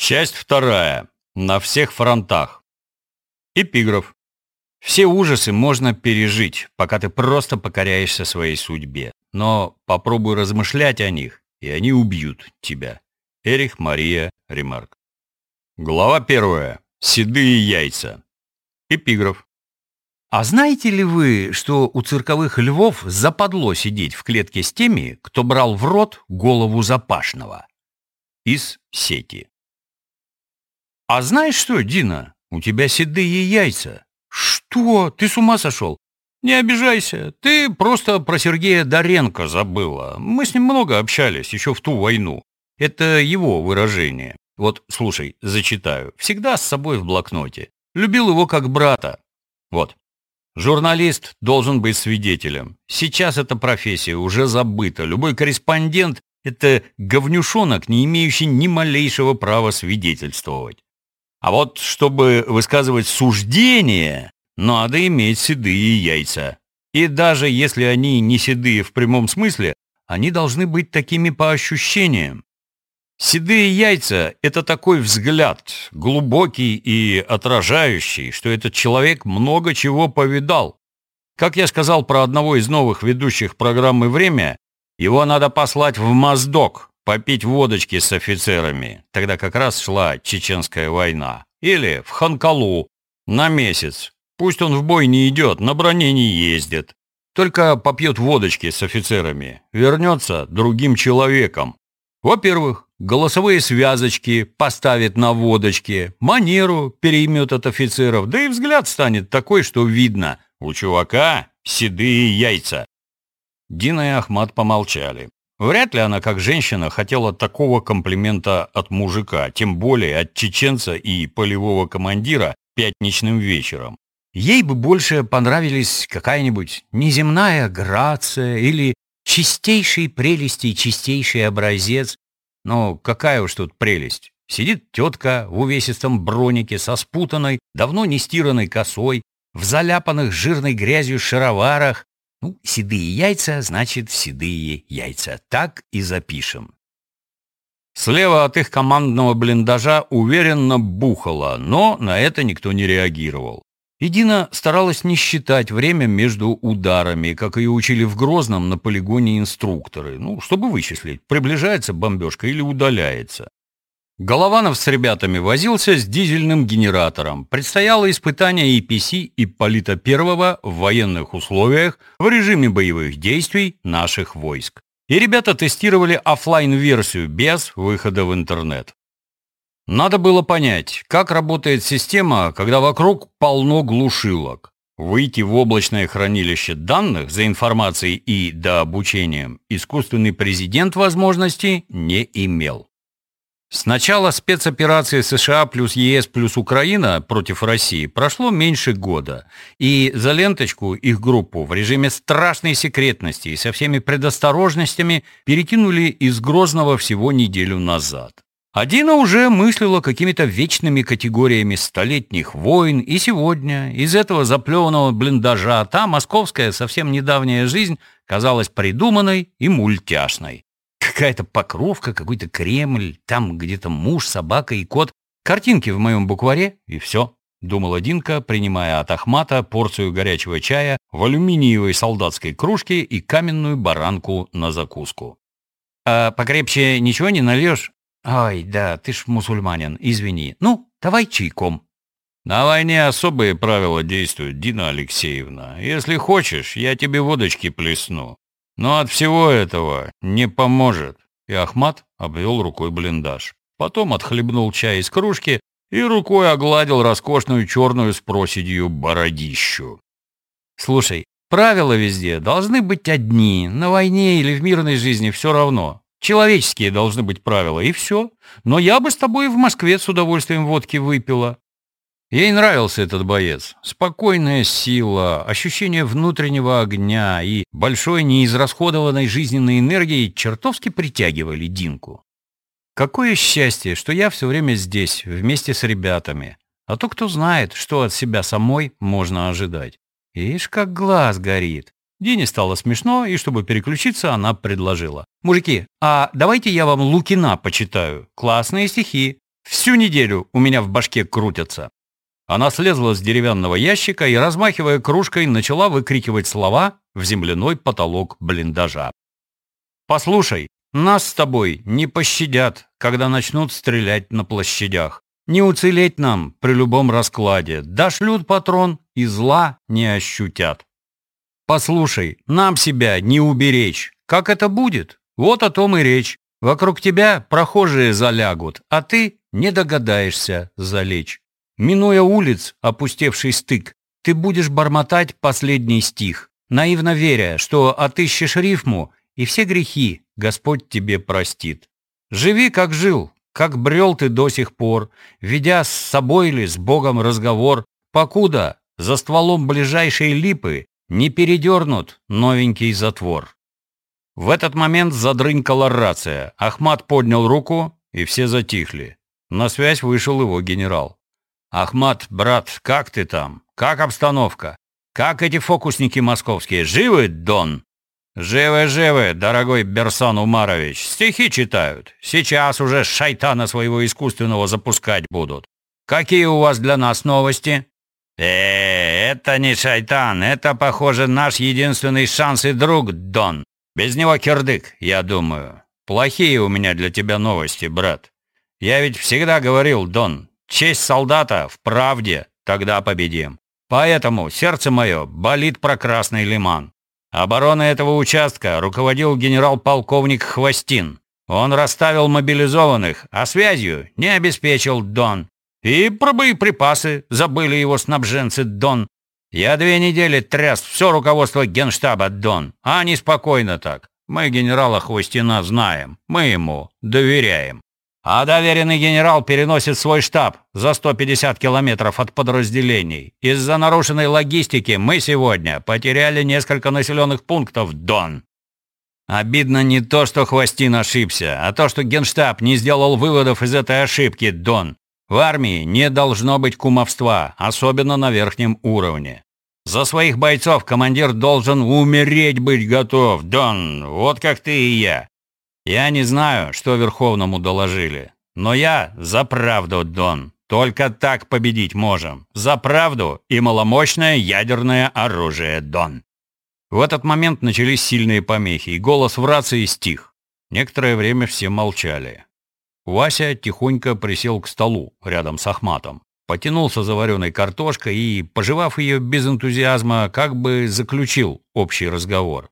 Часть вторая. На всех фронтах. Эпиграф. Все ужасы можно пережить, пока ты просто покоряешься своей судьбе. Но попробуй размышлять о них, и они убьют тебя. Эрих Мария Ремарк. Глава первая. Седые яйца. Эпиграф. А знаете ли вы, что у цирковых львов западло сидеть в клетке с теми, кто брал в рот голову запашного? Из сети. А знаешь что, Дина, у тебя седые яйца. Что? Ты с ума сошел? Не обижайся, ты просто про Сергея Доренко забыла. Мы с ним много общались еще в ту войну. Это его выражение. Вот, слушай, зачитаю. Всегда с собой в блокноте. Любил его как брата. Вот. Журналист должен быть свидетелем. Сейчас эта профессия уже забыта. Любой корреспондент – это говнюшонок, не имеющий ни малейшего права свидетельствовать. А вот чтобы высказывать суждение, надо иметь седые яйца. И даже если они не седые в прямом смысле, они должны быть такими по ощущениям. Седые яйца – это такой взгляд, глубокий и отражающий, что этот человек много чего повидал. Как я сказал про одного из новых ведущих программы «Время», его надо послать в Моздок, попить водочки с офицерами. Тогда как раз шла чеченская война. Или в Ханкалу на месяц. Пусть он в бой не идет, на броне не ездит. Только попьет водочки с офицерами. Вернется другим человеком. Во-первых, голосовые связочки поставит на водочке, манеру переймет от офицеров, да и взгляд станет такой, что видно, у чувака седые яйца. Дина и Ахмат помолчали. Вряд ли она, как женщина, хотела такого комплимента от мужика, тем более от чеченца и полевого командира пятничным вечером. Ей бы больше понравились какая-нибудь неземная грация или чистейшей прелести и чистейший образец. Но какая уж тут прелесть. Сидит тетка в увесистом бронике со спутанной, давно не стиранной косой, в заляпанных жирной грязью шароварах. Ну, седые яйца, значит, седые яйца. Так и запишем. Слева от их командного блиндажа уверенно бухало, но на это никто не реагировал. И Дина старалась не считать время между ударами, как ее учили в Грозном на полигоне инструкторы, ну, чтобы вычислить, приближается бомбежка или удаляется. Голованов с ребятами возился с дизельным генератором. Предстояло испытание EPC Ипполита Первого в военных условиях в режиме боевых действий наших войск. И ребята тестировали офлайн версию без выхода в интернет. Надо было понять, как работает система, когда вокруг полно глушилок. Выйти в облачное хранилище данных за информацией и дообучением искусственный президент возможности не имел. С начала спецоперации США плюс ЕС плюс Украина против России прошло меньше года, и за ленточку их группу в режиме страшной секретности и со всеми предосторожностями перекинули из Грозного всего неделю назад. Адина уже мыслила какими-то вечными категориями столетних войн, и сегодня из этого заплеванного блиндажа та московская совсем недавняя жизнь казалась придуманной и мультяшной. Какая-то покровка, какой-то Кремль, там где-то муж, собака и кот. Картинки в моем букваре, и все. Думала Динка, принимая от Ахмата порцию горячего чая в алюминиевой солдатской кружке и каменную баранку на закуску. «А покрепче ничего не нальешь?» «Ай, да, ты ж мусульманин, извини. Ну, давай чайком». «На войне особые правила действуют, Дина Алексеевна. Если хочешь, я тебе водочки плесну. Но от всего этого не поможет». И Ахмат обвел рукой блиндаж. Потом отхлебнул чай из кружки и рукой огладил роскошную черную с проседью бородищу. «Слушай, правила везде должны быть одни. На войне или в мирной жизни все равно. Человеческие должны быть правила, и все. Но я бы с тобой в Москве с удовольствием водки выпила. Ей нравился этот боец. Спокойная сила, ощущение внутреннего огня и большой неизрасходованной жизненной энергии чертовски притягивали Динку. Какое счастье, что я все время здесь, вместе с ребятами. А то кто знает, что от себя самой можно ожидать. Ишь, как глаз горит. Дине стало смешно, и чтобы переключиться, она предложила. «Мужики, а давайте я вам Лукина почитаю. Классные стихи. всю неделю у меня в башке крутятся. Она слезла с деревянного ящика и, размахивая кружкой, начала выкрикивать слова в земляной потолок блиндажа. «Послушай, нас с тобой не пощадят, когда начнут стрелять на площадях. Не уцелеть нам при любом раскладе. Дошлют патрон и зла не ощутят. Послушай, нам себя не уберечь. Как это будет? Вот о том и речь. Вокруг тебя прохожие залягут, а ты не догадаешься залечь. Минуя улиц, опустевший стык, ты будешь бормотать последний стих, наивно веря, что отыщешь рифму, и все грехи Господь тебе простит. Живи, как жил, как брел ты до сих пор, ведя с собой ли, с Богом разговор, покуда за стволом ближайшей липы не передернут новенький затвор. В этот момент задрынькала рация. Ахмат поднял руку, и все затихли. На связь вышел его генерал. «Ахмат, брат, как ты там? Как обстановка? Как эти фокусники московские? Живы, Дон?» «Живы, живы, дорогой Берсан Умарович. Стихи читают. Сейчас уже шайтана своего искусственного запускать будут. Какие у вас для нас новости?» «Э, это не шайтан, это, похоже, наш единственный шанс и друг, Дон. Без него кирдык, я думаю. Плохие у меня для тебя новости, брат. Я ведь всегда говорил, Дон, Честь солдата в правде, тогда победим. Поэтому сердце мое болит про Красный Лиман. Обороной этого участка руководил генерал-полковник Хвостин. Он расставил мобилизованных, а связью не обеспечил Дон. И про боеприпасы забыли его снабженцы Дон. Я две недели тряс все руководство генштаба Дон, а они спокойно так. Мы генерала Хвостина знаем, мы ему доверяем. А доверенный генерал переносит свой штаб за 150 километров от подразделений. Из-за нарушенной логистики мы сегодня потеряли несколько населенных пунктов Дон. Обидно не то, что Хвостин ошибся, а то, что генштаб не сделал выводов из этой ошибки Дон. В армии не должно быть кумовства, особенно на верхнем уровне. За своих бойцов командир должен умереть быть готов, Дон, вот как ты и я. Я не знаю, что Верховному доложили, но я за правду, Дон. Только так победить можем. За правду и маломощное ядерное оружие, Дон. В этот момент начались сильные помехи, и голос в рации стих. Некоторое время все молчали. Вася тихонько присел к столу рядом с Ахматом, потянулся за вареной картошкой и, пожевав ее без энтузиазма, как бы заключил общий разговор.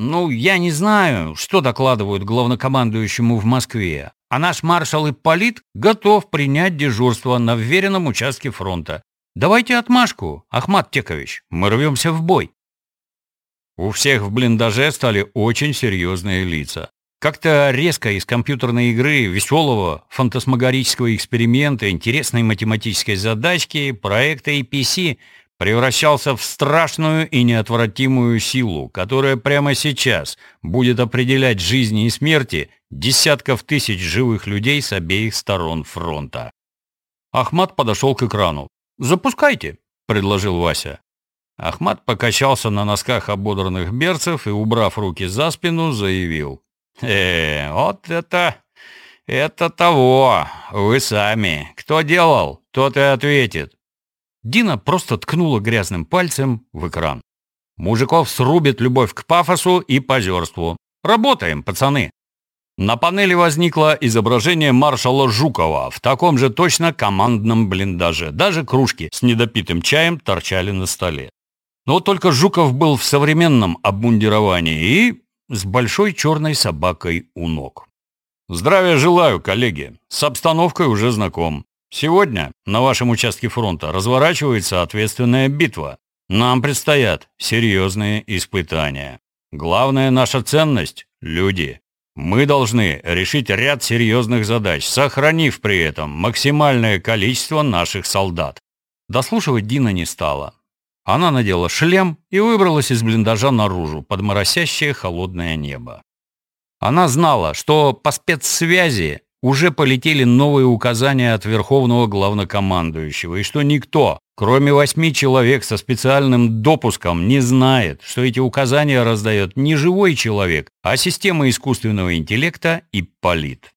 Ну, я не знаю, что докладывают главнокомандующему в Москве, а наш маршал Ипполит готов принять дежурство на вверенном участке фронта. Давайте отмашку, Ахмат Текович, мы рвемся в бой. У всех в блиндаже стали очень серьезные лица. Как-то резко из компьютерной игры, веселого фантасмагорического эксперимента, интересной математической задачки, проекта APC превращался в страшную и неотвратимую силу, которая прямо сейчас будет определять жизни и смерти десятков тысяч живых людей с обеих сторон фронта. Ахмат подошел к экрану. «Запускайте», — предложил Вася. Ахмат покачался на носках ободранных берцев и, убрав руки за спину, заявил. «Э, вот это... это того, вы сами. Кто делал, тот и ответит. Дина просто ткнула грязным пальцем в экран. Мужиков срубит любовь к пафосу и позерству. Работаем, пацаны. На панели возникло изображение маршала Жукова в таком же точно командном блиндаже. Даже кружки с недопитым чаем торчали на столе. Но только Жуков был в современном обмундировании и с большой черной собакой у ног. «Здравия желаю, коллеги. С обстановкой уже знаком. Сегодня на вашем участке фронта разворачивается ответственная битва. Нам предстоят серьезные испытания. Главная наша ценность – люди. Мы должны решить ряд серьезных задач, сохранив при этом максимальное количество наших солдат. Дослушивать Дина не стала. Она надела шлем и выбралась из блиндажа наружу, под моросящее холодное небо. Она знала, что по спецсвязи уже полетели новые указания от Верховного Главнокомандующего, и что никто, кроме восьми человек со специальным допуском, не знает, что эти указания раздает не живой человек, а система искусственного интеллекта и полит.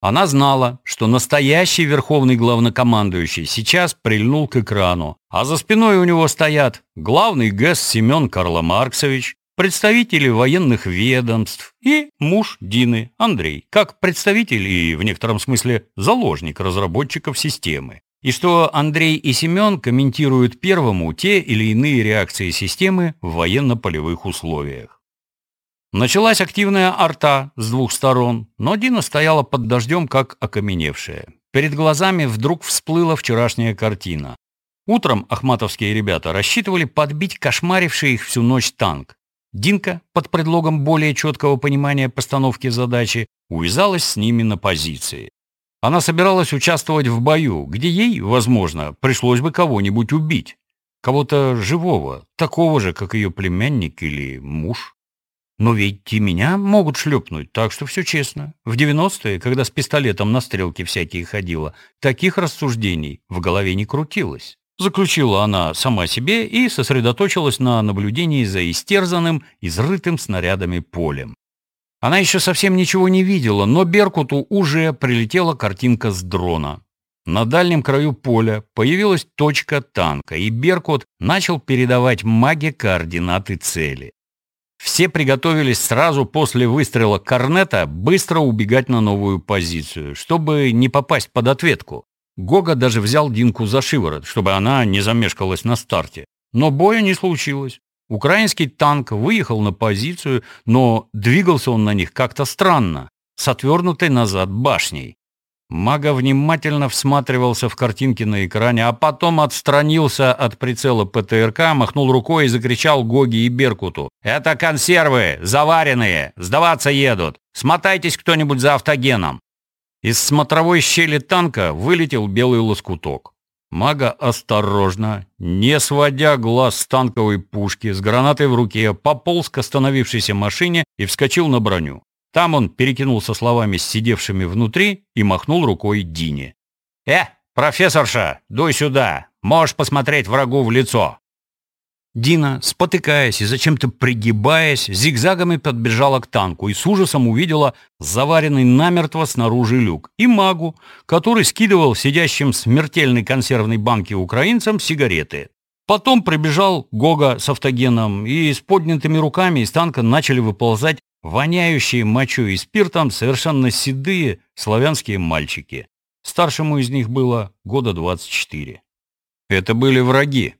Она знала, что настоящий верховный главнокомандующий сейчас прильнул к экрану, а за спиной у него стоят главный ГЭС Семен Карла Марксович, представители военных ведомств и муж Дины, Андрей, как представитель и, в некотором смысле, заложник разработчиков системы. И что Андрей и Семен комментируют первому те или иные реакции системы в военно-полевых условиях. Началась активная арта с двух сторон, но Дина стояла под дождем, как окаменевшая. Перед глазами вдруг всплыла вчерашняя картина. Утром ахматовские ребята рассчитывали подбить кошмаривший их всю ночь танк. Динка, под предлогом более четкого понимания постановки задачи, увязалась с ними на позиции. Она собиралась участвовать в бою, где ей, возможно, пришлось бы кого-нибудь убить. Кого-то живого, такого же, как ее племянник или муж. Но ведь и меня могут шлепнуть, так что все честно. В 90-е, когда с пистолетом на стрелке всякие ходила, таких рассуждений в голове не крутилось. Заключила она сама себе и сосредоточилась на наблюдении за истерзанным, изрытым снарядами полем. Она еще совсем ничего не видела, но Беркуту уже прилетела картинка с дрона. На дальнем краю поля появилась точка танка, и Беркут начал передавать маге координаты цели. Все приготовились сразу после выстрела корнета быстро убегать на новую позицию, чтобы не попасть под ответку. Гога даже взял Динку за шиворот, чтобы она не замешкалась на старте. Но боя не случилось. Украинский танк выехал на позицию, но двигался он на них как-то странно, с отвернутой назад башней. Мага внимательно всматривался в картинки на экране, а потом отстранился от прицела ПТРК, махнул рукой и закричал Гоги и Беркуту. «Это консервы! Заваренные! Сдаваться едут! Смотайтесь кто-нибудь за автогеном!» Из смотровой щели танка вылетел белый лоскуток. Мага осторожно, не сводя глаз с танковой пушки, с гранатой в руке, пополз к остановившейся машине и вскочил на броню. Там он перекинулся словами с сидевшими внутри и махнул рукой Дине. «Э, профессорша, дуй сюда, можешь посмотреть врагу в лицо». Дина, спотыкаясь и зачем-то пригибаясь, зигзагами подбежала к танку и с ужасом увидела заваренный намертво снаружи люк и магу, который скидывал сидящим в смертельной консервной банке украинцам сигареты. Потом прибежал Гога с автогеном, и с поднятыми руками из танка начали выползать воняющие мочой и спиртом совершенно седые славянские мальчики. Старшему из них было года 24. Это были враги.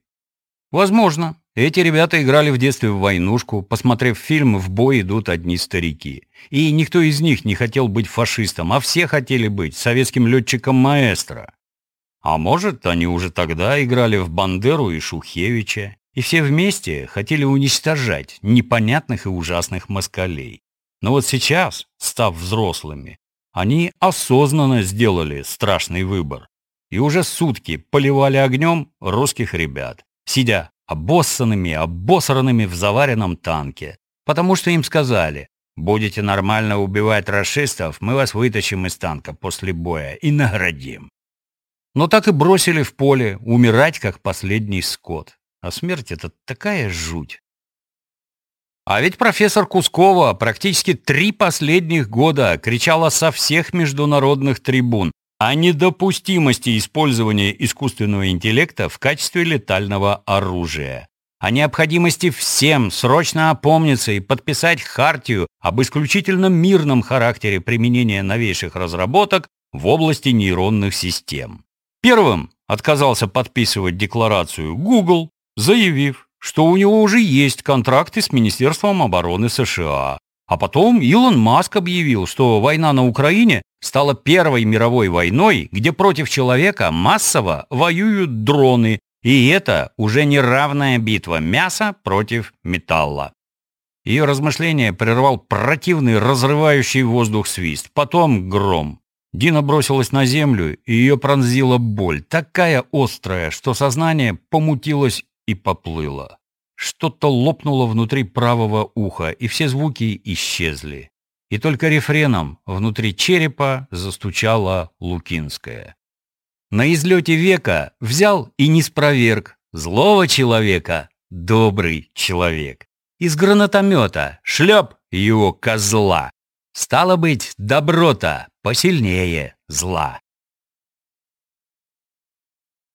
Возможно, эти ребята играли в детстве в войнушку, посмотрев фильм «В бой идут одни старики». И никто из них не хотел быть фашистом, а все хотели быть советским летчиком маэстро. А может, они уже тогда играли в Бандеру и Шухевича, и все вместе хотели уничтожать непонятных и ужасных москалей. Но вот сейчас, став взрослыми, они осознанно сделали страшный выбор и уже сутки поливали огнем русских ребят, сидя обоссанными, обосранными в заваренном танке, потому что им сказали, будете нормально убивать расистов, мы вас вытащим из танка после боя и наградим. Но так и бросили в поле умирать, как последний скот. А смерть — это такая жуть. А ведь профессор Кускова практически три последних года кричала со всех международных трибун о недопустимости использования искусственного интеллекта в качестве летального оружия, о необходимости всем срочно опомниться и подписать хартию об исключительно мирном характере применения новейших разработок в области нейронных систем. Первым отказался подписывать декларацию Google, заявив, что у него уже есть контракты с Министерством обороны США, а потом Илон Маск объявил, что война на Украине стала первой мировой войной, где против человека массово воюют дроны, и это уже не равная битва мяса против металла. Ее размышление прервал противный, разрывающий воздух свист, потом гром. Дина бросилась на землю, и ее пронзила боль, такая острая, что сознание помутилось и поплыло. Что-то лопнуло внутри правого уха, и все звуки исчезли. И только рефреном внутри черепа застучала Лукинская. На излете века взял и не спроверг злого человека добрый человек. Из гранатомета шлеп его козла. Стало быть, доброта посильнее зла.